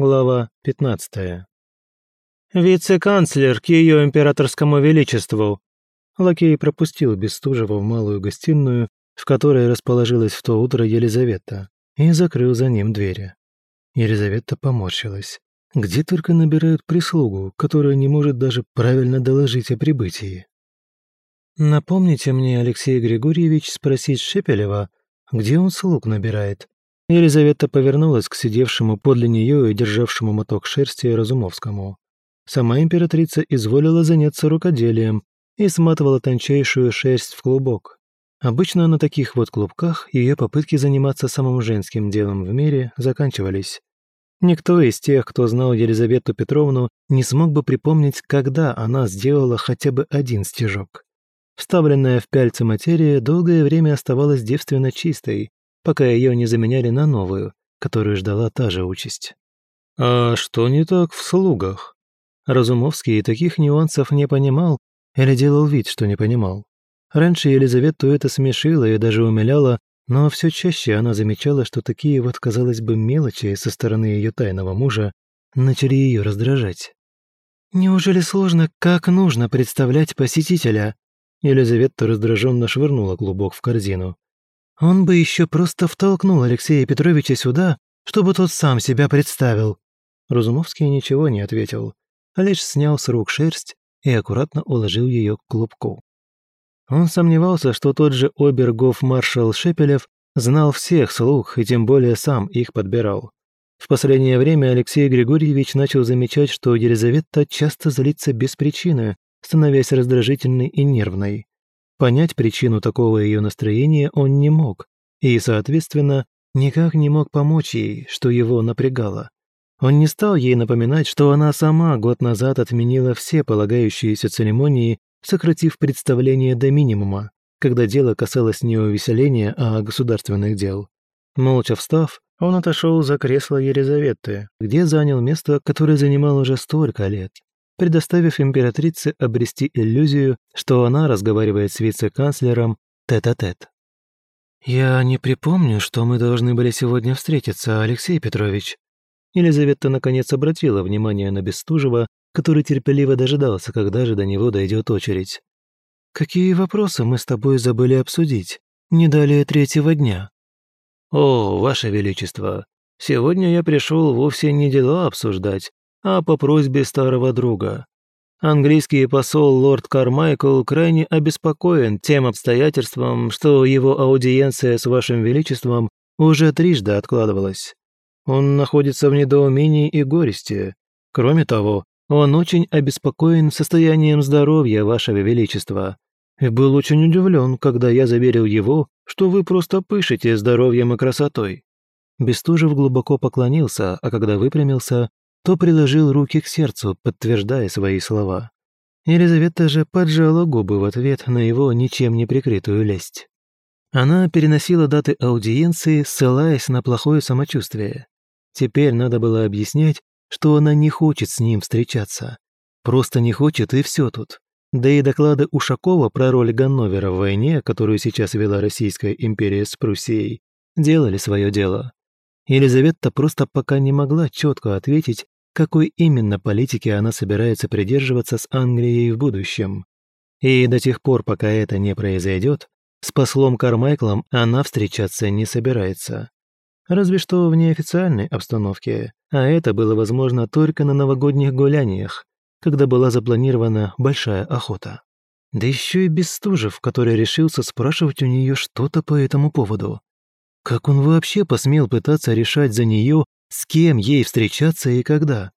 Глава 15. «Вице-канцлер к ее императорскому величеству!» Лакей пропустил Бестужева в малую гостиную, в которой расположилась в то утро Елизавета, и закрыл за ним двери. Елизавета поморщилась. Где только набирают прислугу, которая не может даже правильно доложить о прибытии. «Напомните мне, Алексей Григорьевич, спросить Шепелева, где он слуг набирает?» Елизавета повернулась к сидевшему подле нее и державшему моток шерсти Разумовскому. Сама императрица изволила заняться рукоделием и сматывала тончайшую шерсть в клубок. Обычно на таких вот клубках ее попытки заниматься самым женским делом в мире заканчивались. Никто из тех, кто знал Елизавету Петровну, не смог бы припомнить, когда она сделала хотя бы один стежок. Вставленная в пяльцы материя долгое время оставалась девственно чистой, пока ее не заменяли на новую, которую ждала та же участь. «А что не так в слугах?» Разумовский таких нюансов не понимал или делал вид, что не понимал. Раньше Елизавету это смешило и даже умиляло, но все чаще она замечала, что такие вот, казалось бы, мелочи со стороны ее тайного мужа начали ее раздражать. «Неужели сложно, как нужно представлять посетителя?» Елизавета раздраженно швырнула клубок в корзину. «Он бы еще просто втолкнул Алексея Петровича сюда, чтобы тот сам себя представил». Разумовский ничего не ответил, а лишь снял с рук шерсть и аккуратно уложил ее к клубку. Он сомневался, что тот же обергов-маршал Шепелев знал всех слуг и тем более сам их подбирал. В последнее время Алексей Григорьевич начал замечать, что Елизавета часто злится без причины, становясь раздражительной и нервной. Понять причину такого ее настроения он не мог, и, соответственно, никак не мог помочь ей, что его напрягало. Он не стал ей напоминать, что она сама год назад отменила все полагающиеся церемонии сократив представление до минимума, когда дело касалось не увеселения, а государственных дел. Молча встав, он отошел за кресло Елизаветы, где занял место, которое занимал уже столько лет, предоставив императрице обрести иллюзию, что она разговаривает с вице-канцлером тет-а-тет. «Я не припомню, что мы должны были сегодня встретиться, Алексей Петрович». Елизавета наконец обратила внимание на Бестужева, который терпеливо дожидался, когда же до него дойдет очередь. «Какие вопросы мы с тобой забыли обсудить? Не далее третьего дня». «О, Ваше Величество, сегодня я пришел вовсе не дела обсуждать, а по просьбе старого друга. Английский посол лорд Кармайкл крайне обеспокоен тем обстоятельством, что его аудиенция с Вашим Величеством уже трижды откладывалась. Он находится в недоумении и горести. Кроме того, он очень обеспокоен состоянием здоровья Вашего Величества и был очень удивлен, когда я заверил его, что вы просто пышете здоровьем и красотой». Бестужев глубоко поклонился, а когда выпрямился, то приложил руки к сердцу, подтверждая свои слова. Елизавета же поджала губы в ответ на его ничем не прикрытую лесть. Она переносила даты аудиенции, ссылаясь на плохое самочувствие. Теперь надо было объяснять, что она не хочет с ним встречаться. Просто не хочет, и все тут. Да и доклады Ушакова про роль Ганновера в войне, которую сейчас вела Российская империя с Пруссией, делали свое дело. Елизавета просто пока не могла четко ответить, какой именно политики она собирается придерживаться с Англией в будущем. И до тех пор, пока это не произойдет, с послом Кармайклом она встречаться не собирается. Разве что в неофициальной обстановке, а это было возможно только на новогодних гуляниях, когда была запланирована большая охота. Да еще и Бестужев, который решился спрашивать у нее что-то по этому поводу. Как он вообще посмел пытаться решать за нее, с кем ей встречаться и когда?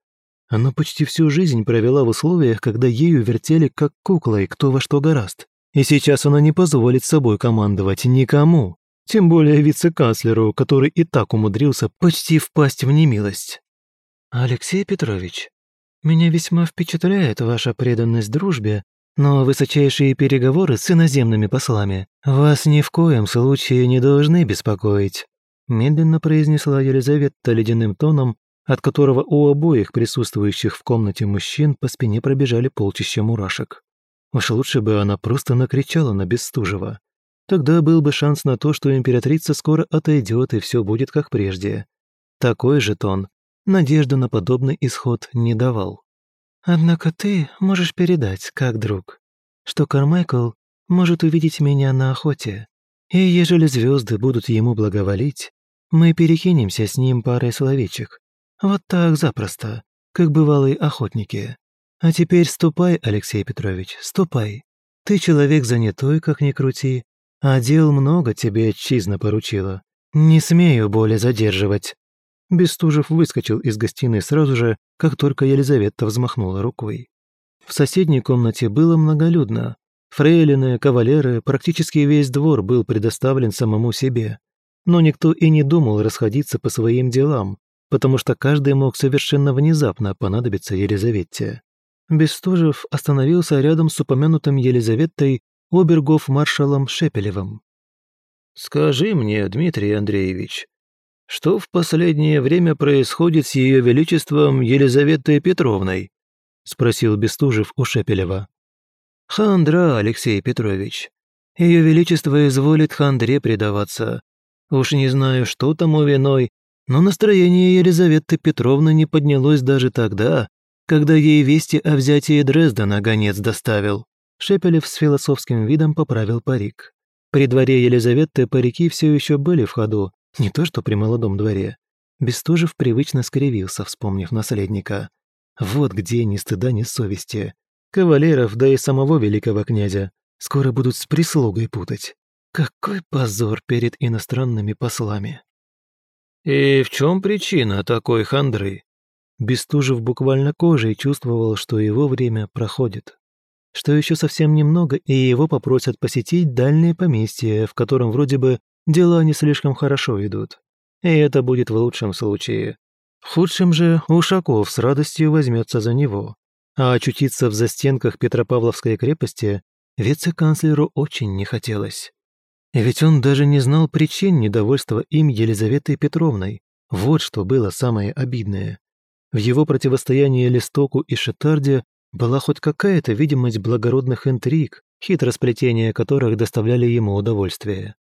Она почти всю жизнь провела в условиях, когда ею вертели как куклой кто во что гораст. И сейчас она не позволит собой командовать никому. Тем более вице-канцлеру, который и так умудрился почти впасть в немилость. «Алексей Петрович, меня весьма впечатляет ваша преданность дружбе, но высочайшие переговоры с иноземными послами вас ни в коем случае не должны беспокоить», медленно произнесла Елизавета ледяным тоном, от которого у обоих присутствующих в комнате мужчин по спине пробежали полчища мурашек. Уж лучше бы она просто накричала на Бестужева. Тогда был бы шанс на то, что императрица скоро отойдет и все будет как прежде. Такой же тон надежду на подобный исход не давал. «Однако ты можешь передать, как друг, что Кармайкл может увидеть меня на охоте, и ежели звезды будут ему благоволить, мы перекинемся с ним парой словечек. Вот так запросто, как бывалые охотники. А теперь ступай, Алексей Петрович, ступай. Ты человек занятой, как ни крути, а дел много тебе отчизна поручила. Не смею более задерживать». Бестужев выскочил из гостиной сразу же, как только Елизавета взмахнула рукой. В соседней комнате было многолюдно. Фрейлины, кавалеры, практически весь двор был предоставлен самому себе. Но никто и не думал расходиться по своим делам, потому что каждый мог совершенно внезапно понадобиться Елизавете. Бестужев остановился рядом с упомянутым Елизаветой обергов-маршалом Шепелевым. «Скажи мне, Дмитрий Андреевич, что в последнее время происходит с Ее Величеством Елизаветой Петровной?» – спросил Бестужев у Шепелева. «Хандра, Алексей Петрович. Ее Величество изволит хандре предаваться. Уж не знаю, что тому виной, но настроение Елизаветы Петровны не поднялось даже тогда, когда ей вести о взятии Дрездена гонец доставил». Шепелев с философским видом поправил парик. При дворе Елизаветы парики все еще были в ходу, не то что при молодом дворе. Бестужев привычно скривился, вспомнив наследника. Вот где ни стыда, ни совести. Кавалеров, да и самого великого князя, скоро будут с прислугой путать. Какой позор перед иностранными послами. «И в чем причина такой хандры?» Бестужев буквально кожей чувствовал, что его время проходит. Что еще совсем немного, и его попросят посетить дальнее поместье, в котором вроде бы дела не слишком хорошо идут. И это будет в лучшем случае. В худшем же Ушаков с радостью возьмется за него. А очутиться в застенках Петропавловской крепости вице-канцлеру очень не хотелось. Ведь он даже не знал причин недовольства им Елизаветой Петровной. Вот что было самое обидное. В его противостоянии Листоку и Шетарде была хоть какая-то видимость благородных интриг, хитросплетения которых доставляли ему удовольствие.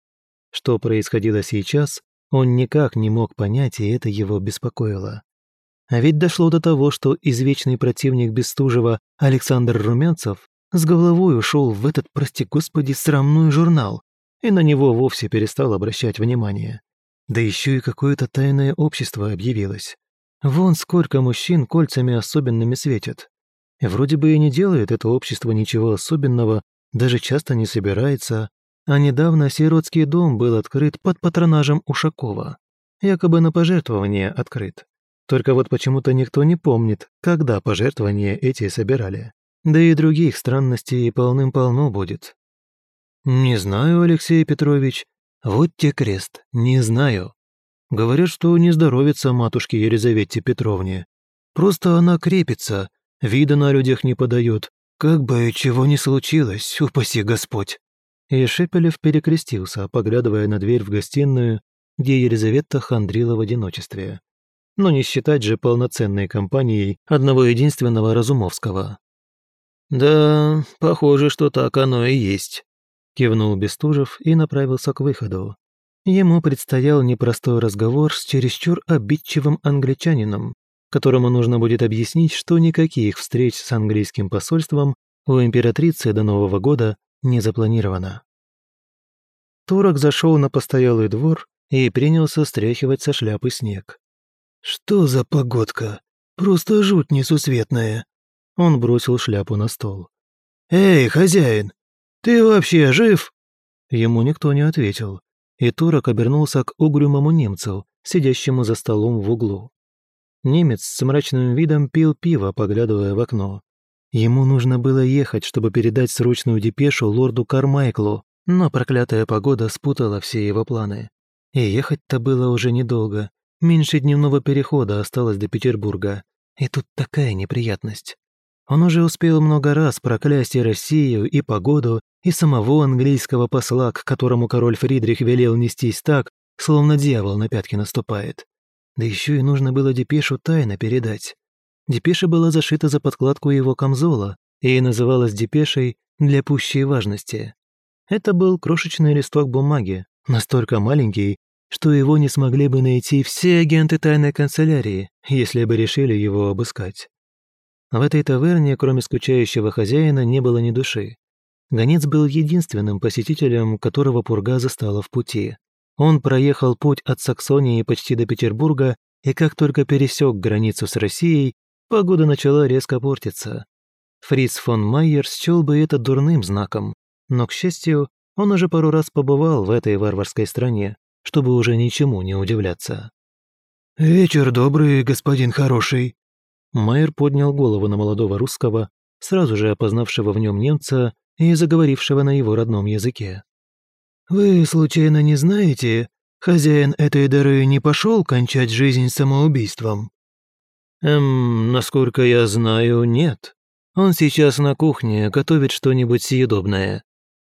Что происходило сейчас, он никак не мог понять, и это его беспокоило. А ведь дошло до того, что извечный противник Бестужева Александр Румянцев с головой ушел в этот, прости господи, срамной журнал, и на него вовсе перестал обращать внимание. Да еще и какое-то тайное общество объявилось. Вон сколько мужчин кольцами особенными светят. Вроде бы и не делает это общество ничего особенного, даже часто не собирается, а недавно сиротский дом был открыт под патронажем Ушакова. Якобы на пожертвование открыт. Только вот почему-то никто не помнит, когда пожертвования эти собирали. Да и других странностей полным-полно будет. «Не знаю, Алексей Петрович. Вот те крест. Не знаю. Говорят, что не здоровится матушке Елизавете Петровне. Просто она крепится, вида на людях не подает. Как бы чего ни случилось, упаси Господь». И Шепелев перекрестился, поглядывая на дверь в гостиную, где Елизавета хандрила в одиночестве. Но не считать же полноценной компанией одного единственного Разумовского. «Да, похоже, что так оно и есть», – кивнул Бестужев и направился к выходу. Ему предстоял непростой разговор с чересчур обидчивым англичанином, которому нужно будет объяснить, что никаких встреч с английским посольством у императрицы до Нового года не запланировано. Турок зашел на постоялый двор и принялся стряхивать со шляпы снег. «Что за погодка? Просто жуть несусветная!» Он бросил шляпу на стол. «Эй, хозяин, ты вообще жив?» Ему никто не ответил, и Турок обернулся к угрюмому немцу, сидящему за столом в углу. Немец с мрачным видом пил пиво, поглядывая в окно. Ему нужно было ехать, чтобы передать срочную депешу лорду Кармайклу, но проклятая погода спутала все его планы. И ехать-то было уже недолго. Меньше дневного перехода осталось до Петербурга. И тут такая неприятность. Он уже успел много раз проклясть и Россию, и погоду, и самого английского посла, к которому король Фридрих велел нестись так, словно дьявол на пятки наступает. Да еще и нужно было депешу тайно передать. Депеша была зашита за подкладку его камзола и называлась депешей для пущей важности. Это был крошечный листок бумаги, настолько маленький, что его не смогли бы найти все агенты тайной канцелярии, если бы решили его обыскать. В этой таверне, кроме скучающего хозяина, не было ни души. Гонец был единственным посетителем, которого Пурга застала в пути. Он проехал путь от Саксонии почти до Петербурга, и как только пересек границу с Россией, погода начала резко портиться. Фриц фон Майер счел бы это дурным знаком, но, к счастью, он уже пару раз побывал в этой варварской стране, чтобы уже ничему не удивляться. «Вечер добрый, господин хороший». Майер поднял голову на молодого русского, сразу же опознавшего в нем немца и заговорившего на его родном языке. «Вы, случайно, не знаете, хозяин этой дыры не пошел кончать жизнь самоубийством?» «Эм, насколько я знаю, нет. Он сейчас на кухне готовит что-нибудь съедобное».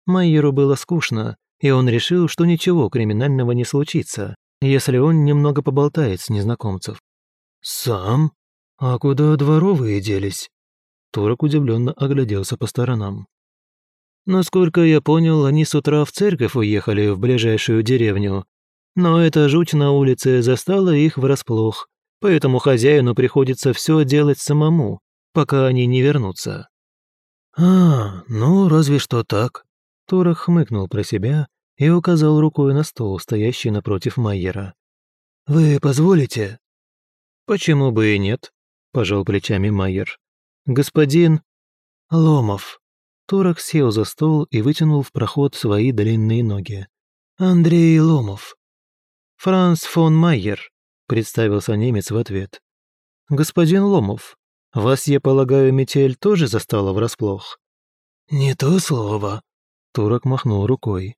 Майеру было скучно, и он решил, что ничего криминального не случится, если он немного поболтает с незнакомцев. «Сам? А куда дворовые делись?» Турок удивленно огляделся по сторонам. Насколько я понял, они с утра в церковь уехали в ближайшую деревню. Но эта жуть на улице застала их врасплох, поэтому хозяину приходится все делать самому, пока они не вернутся. «А, ну, разве что так», Турок хмыкнул про себя и указал рукой на стол, стоящий напротив Майера. «Вы позволите?» «Почему бы и нет?» – пожал плечами Майер. «Господин...» «Ломов». Турок сел за стол и вытянул в проход свои длинные ноги. «Андрей Ломов». «Франц фон Майер», – представился немец в ответ. «Господин Ломов, вас, я полагаю, метель тоже застала врасплох?» «Не то слово», Турок махнул рукой.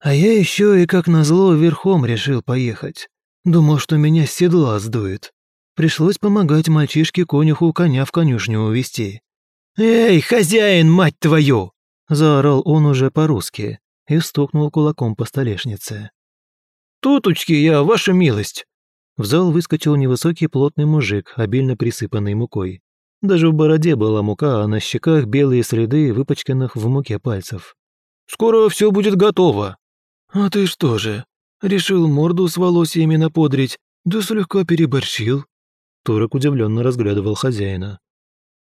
«А я еще и как назло верхом решил поехать. Думал, что меня с седла сдует. Пришлось помогать мальчишке-конюху коня в конюшню увести. «Эй, хозяин, мать твою!» Заорал он уже по-русски и стукнул кулаком по столешнице. «Туточки я, ваша милость!» В зал выскочил невысокий плотный мужик, обильно присыпанный мукой. Даже в бороде была мука, а на щеках белые следы, выпачканных в муке пальцев. Скоро все будет готово». «А ты что же, решил морду с волосьями наподрить, да слегка переборщил?» Турок удивленно разглядывал хозяина.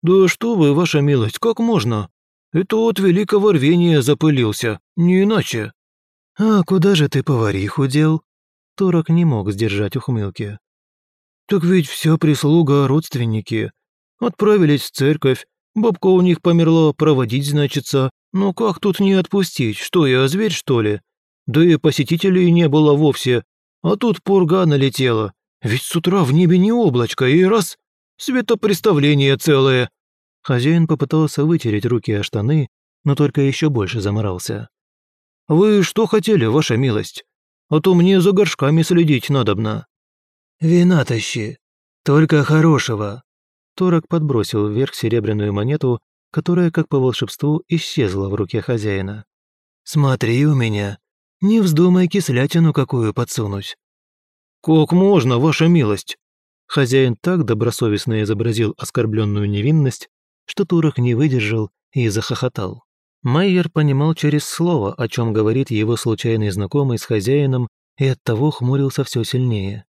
«Да что вы, ваша милость, как можно? Это от великого рвения запылился, не иначе». «А куда же ты повариху дел?» Турок не мог сдержать ухмылки. «Так ведь все прислуга, родственники. Отправились в церковь, бабка у них померла, проводить, значится, «Ну как тут не отпустить? Что я, зверь, что ли? Да и посетителей не было вовсе. А тут пурга налетела. Ведь с утра в небе не облачко, и раз — светопреставление целое». Хозяин попытался вытереть руки о штаны, но только еще больше заморался. «Вы что хотели, ваша милость? А то мне за горшками следить надобно». «Вина тащи. Только хорошего». Торок подбросил вверх серебряную монету которая, как по волшебству, исчезла в руке хозяина. «Смотри у меня, не вздумай кислятину какую подсунуть». «Как можно, ваша милость?» Хозяин так добросовестно изобразил оскорбленную невинность, что Турок не выдержал и захохотал. Майер понимал через слово, о чем говорит его случайный знакомый с хозяином, и оттого хмурился все сильнее.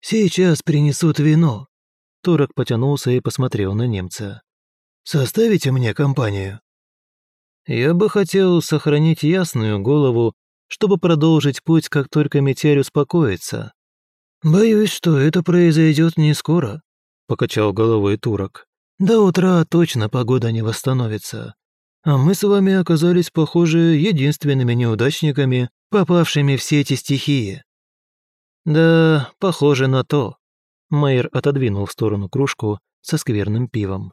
«Сейчас принесут вино». Турок потянулся и посмотрел на немца. Составите мне компанию?» «Я бы хотел сохранить ясную голову, чтобы продолжить путь, как только метель успокоится». «Боюсь, что это произойдет не скоро», — покачал головой турок. «До утра точно погода не восстановится. А мы с вами оказались, похоже, единственными неудачниками, попавшими в все эти стихии». «Да, похоже на то». Майер отодвинул в сторону кружку со скверным пивом.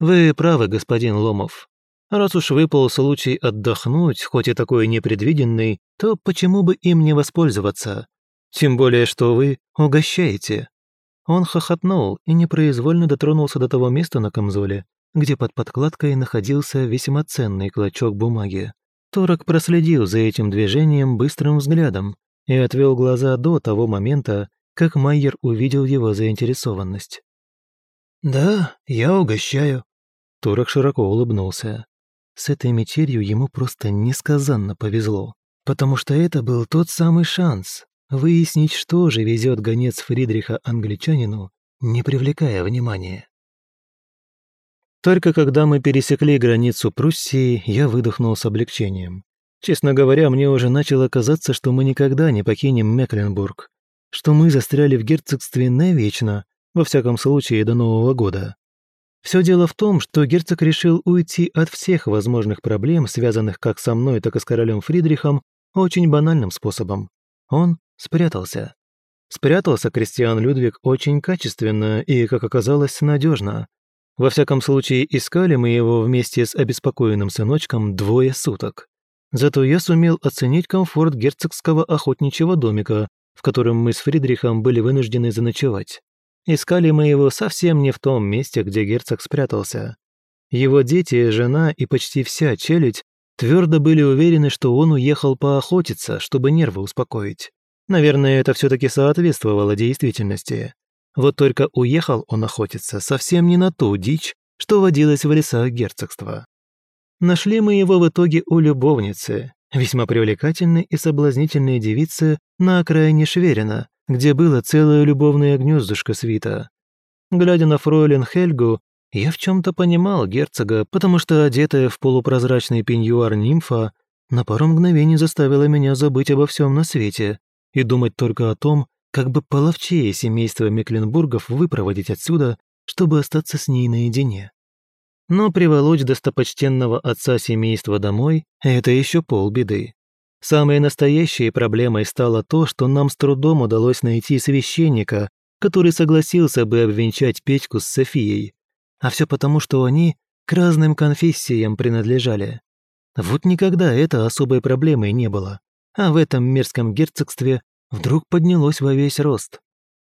«Вы правы, господин Ломов. Раз уж выпал случай отдохнуть, хоть и такой непредвиденный, то почему бы им не воспользоваться? Тем более, что вы угощаете». Он хохотнул и непроизвольно дотронулся до того места на камзоле, где под подкладкой находился весьма ценный клочок бумаги. Торок проследил за этим движением быстрым взглядом и отвел глаза до того момента, как Майер увидел его заинтересованность. «Да, я угощаю», Турок широко улыбнулся. С этой метелью ему просто несказанно повезло, потому что это был тот самый шанс, выяснить, что же везет гонец Фридриха англичанину, не привлекая внимания. Только когда мы пересекли границу Пруссии, я выдохнул с облегчением. Честно говоря, мне уже начало казаться, что мы никогда не покинем Мекленбург, что мы застряли в герцогстве навечно, во всяком случае до Нового года. Все дело в том, что герцог решил уйти от всех возможных проблем, связанных как со мной, так и с королем Фридрихом, очень банальным способом. Он спрятался. Спрятался Кристиан Людвиг очень качественно и, как оказалось, надежно. Во всяком случае, искали мы его вместе с обеспокоенным сыночком двое суток. Зато я сумел оценить комфорт герцогского охотничьего домика, в котором мы с Фридрихом были вынуждены заночевать. Искали мы его совсем не в том месте, где герцог спрятался. Его дети, жена и почти вся челядь твердо были уверены, что он уехал поохотиться, чтобы нервы успокоить. Наверное, это все-таки соответствовало действительности. Вот только уехал он охотиться совсем не на ту дичь, что водилась в лесах герцогства. Нашли мы его в итоге у любовницы, весьма привлекательной и соблазнительной девицы на окраине Шверина, где было целое любовное гнездышко свита. Глядя на фройлен Хельгу, я в чем-то понимал герцога, потому что одетая в полупрозрачный пеньюар нимфа на пару мгновений заставила меня забыть обо всем на свете и думать только о том, как бы половчее семейство Мекленбургов выпроводить отсюда, чтобы остаться с ней наедине. Но приволочь достопочтенного отца семейства домой – это еще полбеды. Самой настоящей проблемой стало то, что нам с трудом удалось найти священника, который согласился бы обвенчать Петьку с Софией. А все потому, что они к разным конфессиям принадлежали. Вот никогда это особой проблемой не было. А в этом мерзком герцогстве вдруг поднялось во весь рост.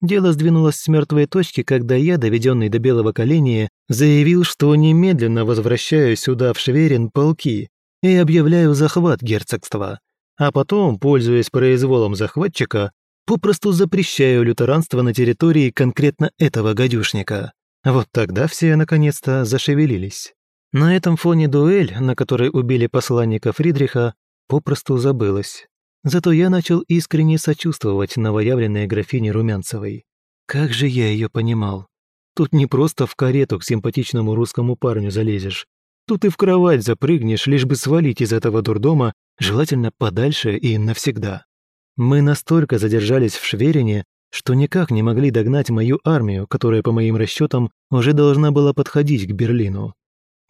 Дело сдвинулось с мертвой точки, когда я, доведенный до белого коленя, заявил, что немедленно возвращаю сюда в Шверин полки и объявляю захват герцогства а потом, пользуясь произволом захватчика, попросту запрещаю лютеранство на территории конкретно этого гадюшника. Вот тогда все наконец-то зашевелились. На этом фоне дуэль, на которой убили посланника Фридриха, попросту забылась. Зато я начал искренне сочувствовать новоявленной графине Румянцевой. Как же я ее понимал. Тут не просто в карету к симпатичному русскому парню залезешь. Тут и в кровать запрыгнешь, лишь бы свалить из этого дурдома желательно подальше и навсегда. Мы настолько задержались в Шверине, что никак не могли догнать мою армию, которая, по моим расчетам, уже должна была подходить к Берлину.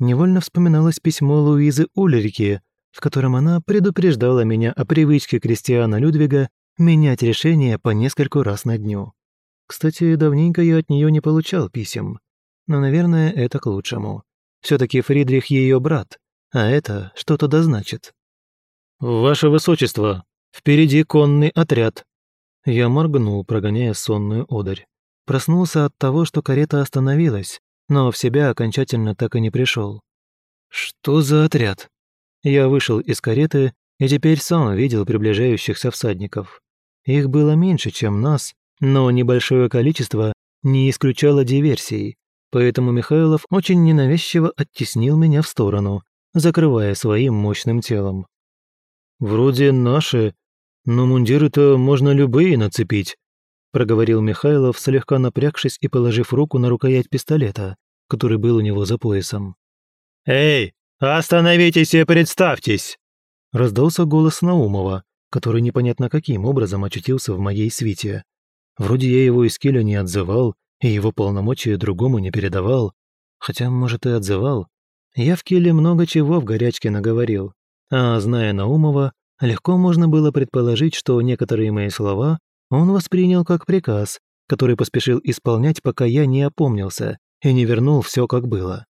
Невольно вспоминалось письмо Луизы Ульрики, в котором она предупреждала меня о привычке Кристиана Людвига менять решения по нескольку раз на дню. Кстати, давненько я от нее не получал писем. Но, наверное, это к лучшему. все таки Фридрих ее брат, а это что-то да значит. «Ваше высочество, впереди конный отряд». Я моргнул, прогоняя сонную одарь. Проснулся от того, что карета остановилась, но в себя окончательно так и не пришел. «Что за отряд?» Я вышел из кареты и теперь сам видел приближающихся всадников. Их было меньше, чем нас, но небольшое количество не исключало диверсий, поэтому Михайлов очень ненавязчиво оттеснил меня в сторону, закрывая своим мощным телом. «Вроде наши, но мундиры-то можно любые нацепить», проговорил Михайлов, слегка напрягшись и положив руку на рукоять пистолета, который был у него за поясом. «Эй, остановитесь и представьтесь!» раздался голос Наумова, который непонятно каким образом очутился в моей свите. Вроде я его из Киля не отзывал, и его полномочия другому не передавал. Хотя, может, и отзывал. Я в Киле много чего в горячке наговорил, а зная Наумова, легко можно было предположить, что некоторые мои слова он воспринял как приказ, который поспешил исполнять, пока я не опомнился и не вернул все как было.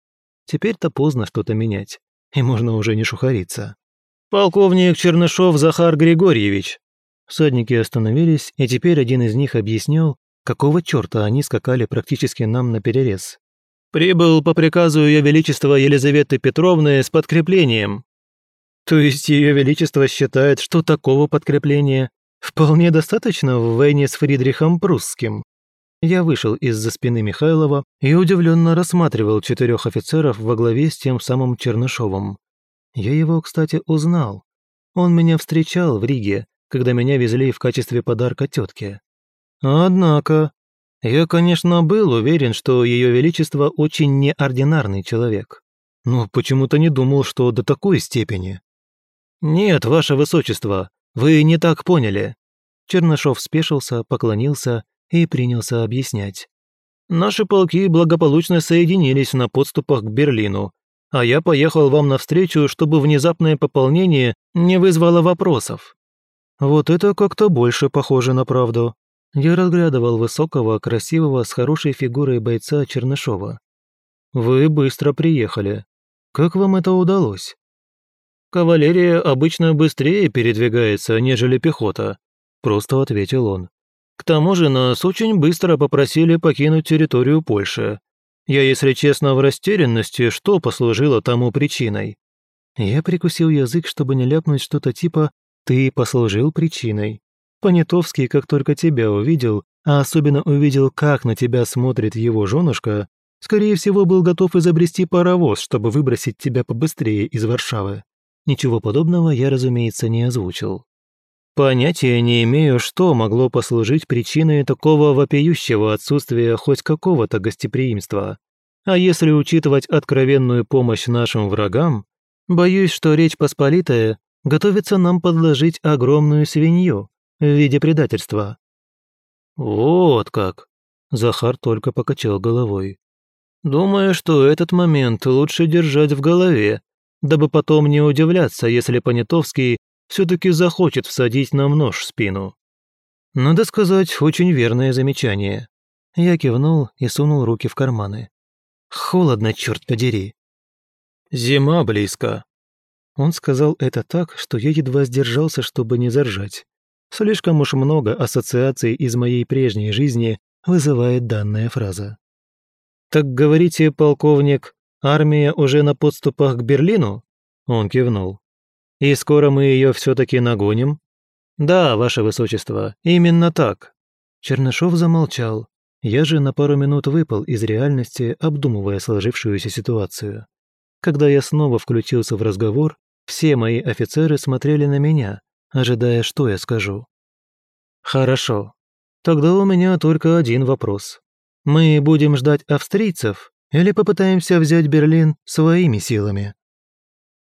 Теперь-то поздно что-то менять, и можно уже не шухариться. «Полковник Чернышов Захар Григорьевич!» Всадники остановились, и теперь один из них объяснил, какого черта они скакали практически нам на перерез. «Прибыл по приказу Ее Величества Елизаветы Петровны с подкреплением. То есть Ее Величество считает, что такого подкрепления вполне достаточно в войне с Фридрихом Прусским. Я вышел из-за спины Михайлова и удивленно рассматривал четырех офицеров во главе с тем самым Чернышовым. Я его, кстати, узнал. Он меня встречал в Риге, когда меня везли в качестве подарка тетке. Однако, я, конечно, был уверен, что Ее Величество очень неординарный человек, но почему-то не думал, что до такой степени. «Нет, Ваше Высочество, вы не так поняли». Чернышов спешился, поклонился и принялся объяснять. «Наши полки благополучно соединились на подступах к Берлину, а я поехал вам навстречу, чтобы внезапное пополнение не вызвало вопросов». Вот это как-то больше похоже на правду. Я разглядывал высокого, красивого, с хорошей фигурой бойца Чернышова. «Вы быстро приехали. Как вам это удалось?» «Кавалерия обычно быстрее передвигается, нежели пехота», – просто ответил он. «К тому же нас очень быстро попросили покинуть территорию Польши. Я, если честно, в растерянности, что послужило тому причиной». Я прикусил язык, чтобы не ляпнуть что-то типа «ты послужил причиной». Понятовский, как только тебя увидел, а особенно увидел, как на тебя смотрит его женушка, скорее всего, был готов изобрести паровоз, чтобы выбросить тебя побыстрее из Варшавы. Ничего подобного я, разумеется, не озвучил. Понятия не имею, что могло послужить причиной такого вопиющего отсутствия хоть какого-то гостеприимства. А если учитывать откровенную помощь нашим врагам, боюсь, что Речь Посполитая готовится нам подложить огромную свинью, в виде предательства». «Вот как!» – Захар только покачал головой. «Думаю, что этот момент лучше держать в голове, дабы потом не удивляться, если Понятовский все-таки захочет всадить нам нож в спину». Надо сказать, очень верное замечание. Я кивнул и сунул руки в карманы. Холодно, черт подери. Зима близко. Он сказал это так, что я едва сдержался, чтобы не заржать. Слишком уж много ассоциаций из моей прежней жизни вызывает данная фраза. «Так говорите, полковник, армия уже на подступах к Берлину?» Он кивнул. «И скоро мы ее все-таки нагоним?» «Да, ваше высочество, именно так». Чернышов замолчал. Я же на пару минут выпал из реальности, обдумывая сложившуюся ситуацию. Когда я снова включился в разговор, все мои офицеры смотрели на меня, ожидая, что я скажу. «Хорошо. Тогда у меня только один вопрос. Мы будем ждать австрийцев или попытаемся взять Берлин своими силами?»